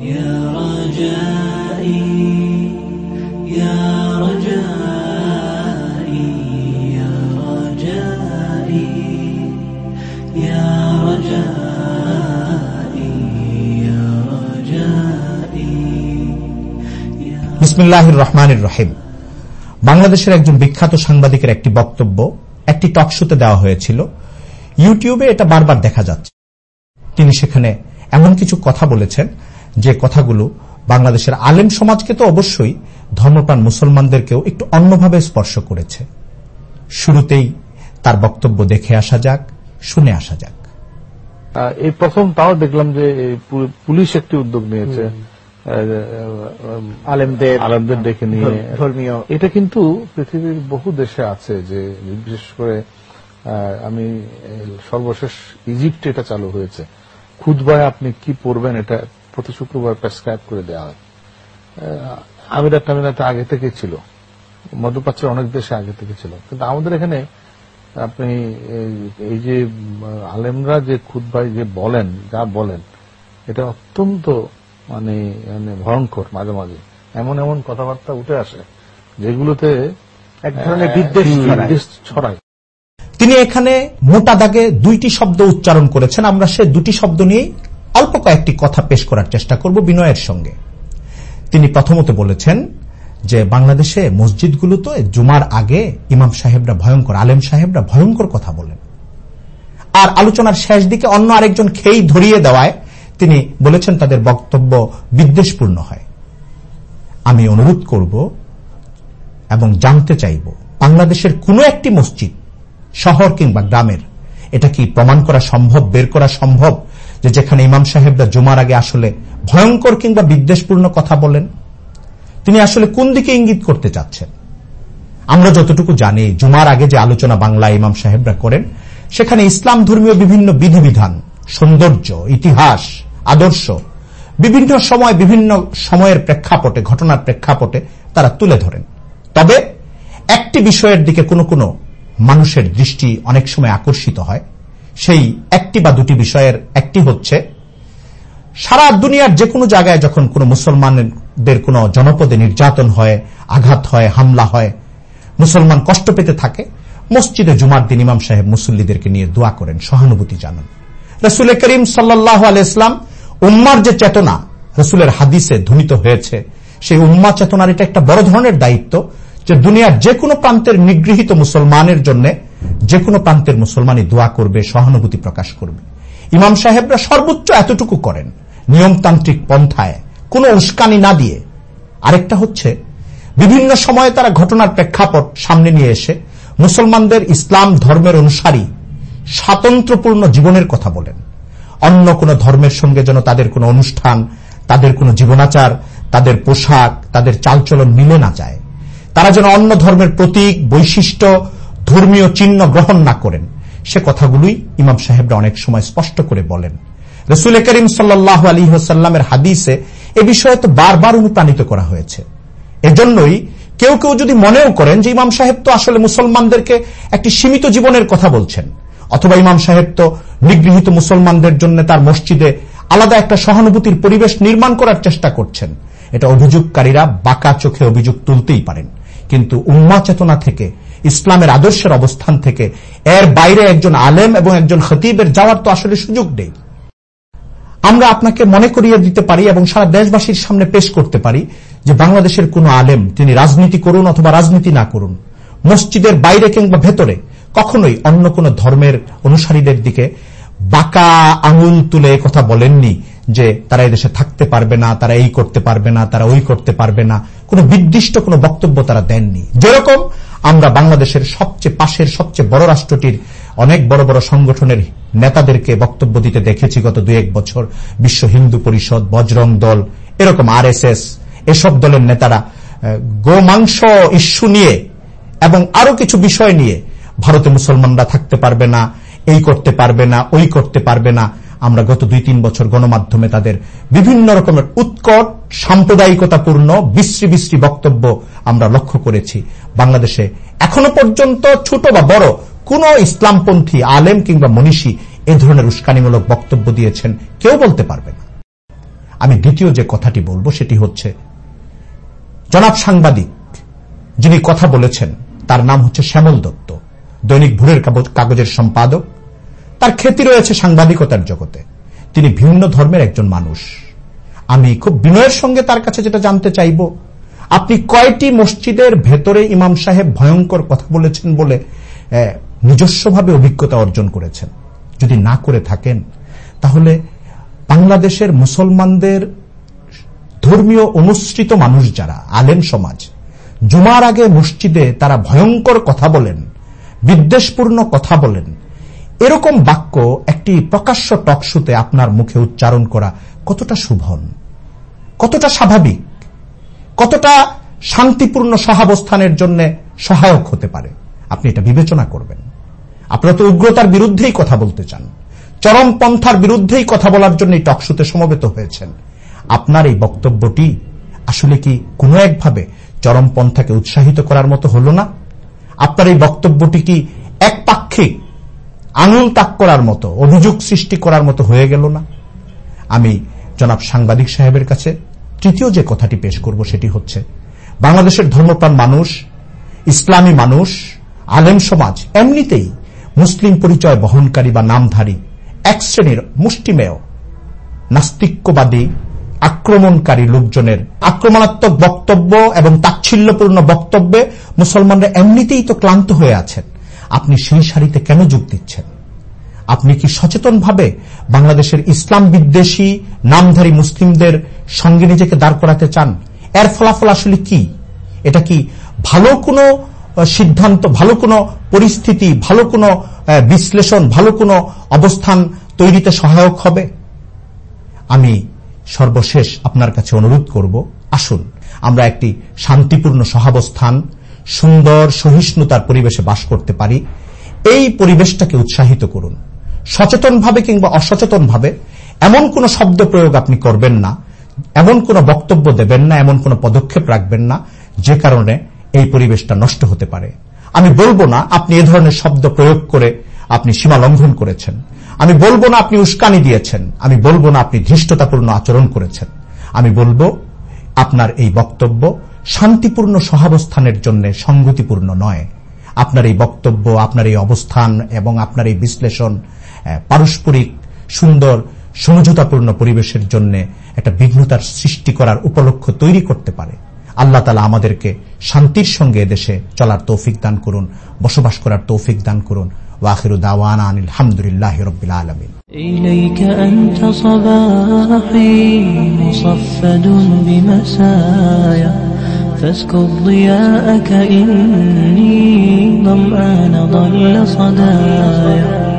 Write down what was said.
يا رجائي يا رجائي يا رجائي يا رجائي يا رجائي বিসমিল্লাহির রহমানির রহিম বাংলাদেশের একজন বিখ্যাত সাংবাদিকের একটি বক্তব্য একটি টকশোতে দেওয়া হয়েছিল ইউটিউবে এটা বারবার দেখা যাচ্ছে তিনি সেখানে এমন কিছু কথা বলেছেন যে কথাগুলো বাংলাদেশের আলেম সমাজকে তো অবশ্যই ধর্মপ্রাণ মুসলমানদেরকেও একটু অন্যভাবে স্পর্শ করেছে। শুরুতেই তার বক্তব্য দেখে আসা যাক শুনে আসা যাক। এই প্রথম তাও দেখলাম যে পুলিশ একটি উদ্যোগ নিয়েছে। আহ, আলেমদের আলেমদের ডেকে নিয়ে। ধর্মীয়। এটা কিন্তু পৃথিবীর বহু দেশে আছে যে বিশেষ করে আহ, আমি সর্বশেষ ইজিপ্টে এটা চালু হয়েছে। খুদবায় আপনি কি পড়বেন এটা প্রতি শুক্রবার প্রেসক্রাইব করে দেওয়া হয়। আমিরাত টামিরাত আগে থেকে ছিল। মধ্যপ্রাচ্যের অনেক দেশে আগে থেকে ছিল। কিন্তু আমাদের এখানে আপনি এই- যে আলেমরা যে খুদ্ যে বলেন যা বলেন এটা অত্যন্ত মানে মানে ভয়ঙ্কর মাঝে মাঝে। এমন এমন কথাবার্তা উঠে আসে যেগুলোতে এক ধরনের বিদ্বেষ। বিদ্বেষ ছড়ায়। তিনি এখানে মোটা দাগে দুইটি শব্দ উচ্চারণ করেছেন। আমরা সে দুটি শব্দ নিয়েই অল্প কয়েকটি কথা পেশ করার চেষ্টা করব বিনয়ের সঙ্গে। তিনি প্রথমত বলেছেন যে বাংলাদেশে মসজিদগুলোতে জুমার আগে ইমাম সাহেবরা ভয়ঙ্কর, আলেম সাহেবরা ভয়ঙ্কর কথা বলেন। আর আলোচনার শেষ দিকে অন্য আরেকজন খেই ধরিয়ে দেওয়ায় তিনি বলেছেন তাদের বক্তব্য বিদ্বেষপূর্ণ হয়। আমি অনুরোধ করব এবং জানতে চাইব, বাংলাদেশের কোনো একটি মসজিদ, শহর কিংবা গ্রামের, এটা কি প্রমাণ করা সম্ভব, বের করা সম্ভব? যে যেখানে ইমাম সাহেবরা জুমার আগে আসলে ভয়ঙ্কর কিংবা বিদ্বেষপূর্ণ কথা বলেন, তিনি আসলে কোন দিকে ইঙ্গিত করতে চাচ্ছেন? আমরা যতটুকু জানি, জুমার আগে যে আলোচনা বাংলা ইমাম সাহেবরা করেন, সেখানে ইসলাম ধর্মীয় বিভিন্ন বিধিবিধান, সৌন্দর্য, ইতিহাস, আদর্শ, বিভিন্ন সময় বিভিন্ন সময়ের প্রেক্ষাপটে, ঘটনার প্রেক্ষাপটে তারা তুলে ধরেন। তবে একটি বিষয়ের দিকে কোনো কোনো মানুষের দৃষ্টি অনেক সময় আকর্ষিত হয়। সেই একটি বা দুটি বিষয়ের একটি হচ্ছে, সারা দুনিয়ার যে কোনো জায়গায় যখন কোনো মুসলমানদের কোনো জনপদে নির্যাতন হয়, আঘাত হয়, হামলা হয়, মুসলমান কষ্ট পেতে থাকে, মসজিদে জুমার দিন ইমাম সাহেব মুসল্লিদেরকে নিয়ে দোয়া করেন, সহানুভূতি জানান। রসুল করিম সাল্লাহ আলাইসলাম উম্মার যে চেতনা রসুলের হাদিসে ধ্বনিত হয়েছে, সেই উম্মা চেতনার এটা একটা বড় ধরনের দায়িত্ব যে দুনিয়ার যে কোনো প্রান্তের নিগৃহীত মুসলমানের জন্য যে কোনো প্রান্তের মুসলমানই দোয়া করবে, সহানুভূতি প্রকাশ করবে। ইমাম সাহেবরা সর্বোচ্চ এতটুকু করেন, নিয়মতান্ত্রিক পন্থায়, কোনো উস্কানি না দিয়ে। আরেকটা হচ্ছে, বিভিন্ন সময়ে তারা ঘটনার প্রেক্ষাপট সামনে নিয়ে এসে মুসলমানদের ইসলাম ধর্মের অনুসারী স্বাতন্ত্র্যপূর্ণ জীবনের কথা বলেন। অন্য কোন ধর্মের সঙ্গে যেন তাদের কোনো অনুষ্ঠান, তাদের কোনো জীবনাচার, তাদের পোশাক, তাদের চালচলন মিলে না যায়। তারা যেন অন্য ধর্মের প্রতীক, বৈশিষ্ট্য ধর্মীয় চিহ্ন গ্রহণ না করেন, সে কথাগুলোই ইমাম সাহেবরা অনেক সময় স্পষ্ট করে বলেন। রসুল করিম সাল্লাহ আলী সাল্লামের হাদিসে এ বিষয়ে তো বারবার অনুপ্রাণিত করা হয়েছে। এজন্যই কেউ কেউ যদি মনেও করেন যে ইমাম সাহেব তো আসলে মুসলমানদেরকে একটি সীমিত জীবনের কথা বলছেন, অথবা ইমাম সাহেব তো নিগৃহীত মুসলমানদের জন্য তার মসজিদে আলাদা একটা সহানুভূতির পরিবেশ নির্মাণ করার চেষ্টা করছেন, এটা অভিযোগকারীরা বাঁকা চোখে অভিযোগ তুলতেই পারেন। কিন্তু উম্মা চেতনা থেকে ইসলামের আদর্শের অবস্থান থেকে। এর বাইরে একজন আলেম এবং একজন খতিবের যাওয়ার তো আসলে সুযোগ নেই। আমরা আপনাকে মনে করিয়ে দিতে পারি এবং সারা দেশবাসীর সামনে পেশ করতে পারি যে বাংলাদেশের কোন আলেম, তিনি রাজনীতি করুন অথবা রাজনীতি না করুন, মসজিদের বাইরে কিংবা ভেতরে, কখনোই অন্য কোন ধর্মের অনুসারীদের দিকে বাঁকা আঙুল তুলে কথা বলেননি যে তারা এদেশে থাকতে পারবে না, তারা এই করতে পারবে না, তারা ওই করতে পারবে না। কোনো নির্দিষ্ট কোনো বক্তব্য তারা দেননি। যেরকম আমরা বাংলাদেশের সবচেয়ে পাশের, সবচেয়ে বড় রাষ্ট্রটির অনেক বড় বড় সংগঠনের নেতাদেরকে বক্তব্য দিতে দেখেছি গত দুই এক বছর। বিশ্ব হিন্দু পরিষদ, বজরং দল, এরকম আর এসব দলের নেতারা গোমাংস ইস্যু নিয়ে এবং আরও কিছু বিষয় নিয়ে ভারতে মুসলমানরা থাকতে পারবে না, এই করতে পারবে না, ওই করতে পারবে না। আমরা গত দুই তিন বছর গণমাধ্যমে তাদের বিভিন্ন রকমের উৎকট, সাম্প্রদায়িকতাপূর্ণ, বিশ্রী বিশ্রী বক্তব্য আমরা লক্ষ্য করেছি। বাংলাদেশে এখনও পর্যন্ত ছোট বা বড় কোন ইসলামপন্থী আলেম কিংবা মনীষী এই ধরনের উস্কানিমূলক বক্তব্য দিয়েছেন কেউ বলতে পারবে না। আমি দ্বিতীয় যে কথাটি বলব সেটি হচ্ছে, জনাব সাংবাদিক যিনি কথা বলেছেন, তার নাম হচ্ছে শ্যামল দত্ত, দৈনিক ভোরের কাগজের সম্পাদক। তার খ্যাতি রয়েছে সাংবাদিকতার জগতে। তিনি ভিন্ন ধর্মের একজন মানুষ। আমি খুব বিনয়ের সঙ্গে তার কাছে যেটা জানতে চাইব। আপনি কয়টি মসজিদের ভেতরে ইমাম সাহেব ভয়ঙ্কর কথা বলেছেন বলে নিজস্বভাবে অভিজ্ঞতা অর্জন করেছেন? যদি না করে থাকেন, তাহলে বাংলাদেশের মুসলমানদের ধর্মীয় অনুসৃত মানুষ যারা, আলেম সমাজ, জুমার আগে মসজিদে তারা ভয়ঙ্কর কথা বলেন, বিদ্বেষপূর্ণ কথা বলেন এরকম বাক্য একটি প্রকাশ্য টকশুতে আপনার মুখে উচ্চারণ করা কতটা শুভন কতটা স্বাভাবিক? কতটা শান্তিপূর্ণ সহাবস্থানের জন্য সহায়ক হতে পারে? আপনি এটা বিবেচনা করবেন। আপনারা তো উগ্রতার বিরুদ্ধেই কথা বলতে চান। চরমপন্থার বিরুদ্ধেই কথা বলার জন্য টকশুতে সমবেত হয়েছেন। আপনার এই বক্তব্যটি আসলে কি কোনো একভাবে চরমপন্থাকে উৎসাহিত করার মতো হল না? আপনার এই বক্তব্যটি কি একপাক্ষিক আঙুল তাক করার মতো, অভিযোগ সৃষ্টি করার মতো হয়ে গেল না। আমি জনাব সাংবাদিক সাহেবের কাছে তৃতীয় যে কথাটি পেশ করব সেটি হচ্ছে, বাংলাদেশের ধর্মপ্রাণ মানুষ, ইসলামী মানুষ, আলেম সমাজ, এমনিতেই মুসলিম পরিচয় বহনকারী বা নামধারী, এক শ্রেণির মুষ্টিমেয়, নাস্তিক্যবাদী, আক্রমণকারী লোকজনের আক্রমণাত্মক বক্তব্য এবং তাচ্ছিল্যপূর্ণ বক্তব্যে মুসলমানরা এমনিতেই তো ক্লান্ত হয়ে আছেন। আপনি সেই সারিতে কেন যোগ দিচ্ছেন? আপনি কি সচেতনভাবে বাংলাদেশের ইসলাম বিদ্বেষী, নামধারী মুসলিমদের সঙ্গে নিজেকে দাঁড় করাতে চান? এর ফলাফল আসলে কি? এটা কি ভালো কোনো সিদ্ধান্ত, ভালো কোনো পরিস্থিতি, ভালো কোনো বিশ্লেষণ, ভালো কোনো অবস্থান তৈরিতে সহায়ক হবে? আমি সর্বশেষ আপনার কাছে অনুরোধ করব, আসুন, আমরা একটি শান্তিপূর্ণ সহাবস্থান সুন্দর, সহিষ্ণুতার পরিবেশে বাস করতে পারি, এই পরিবেশটাকে উৎসাহিত করুন। সচেতনভাবে কিংবা অসচেতনভাবে এমন কোন শব্দ প্রয়োগ আপনি করবেন না, এমন কোন বক্তব্য দেবেন না, এমন কোন পদক্ষেপ রাখবেন না, যে কারণে এই পরিবেশটা নষ্ট হতে পারে। আমি বলব না আপনি এ ধরনের শব্দ প্রয়োগ করে আপনি সীমা লঙ্ঘন করেছেন। আমি বলব না আপনি উস্কানি দিয়েছেন। আমি বলব না আপনি ধৃষ্টতাপূর্ণ আচরণ করেছেন। আমি বলব, আপনার এই বক্তব্য শান্তিপূর্ণ সহাবস্থানের জন্য সংগতিপূর্ণ নয় আপনার এই বক্তব্য আপনার এই অবস্থান এবং আপনার এই বিশ্লেষণ পারস্পরিক সুন্দর সমঝোতাপূর্ণ পরিবেশের জন্য একটা বিঘ্নতার সৃষ্টি করার উপলক্ষ তৈরি করতে পারে আল্লাহ তালা আমাদেরকে শান্তির সঙ্গে দেশে চলার তৌফিক দান করুন বসবাস করার তৌফিক দান করুন ওয়াখির দাওয়ানা আলহামদুলিল্লাহ রবিল আলমিন إليك أنت صباحي مصفد بمسايا فاسكب ضياءك إني ظمآن ضل صدايا.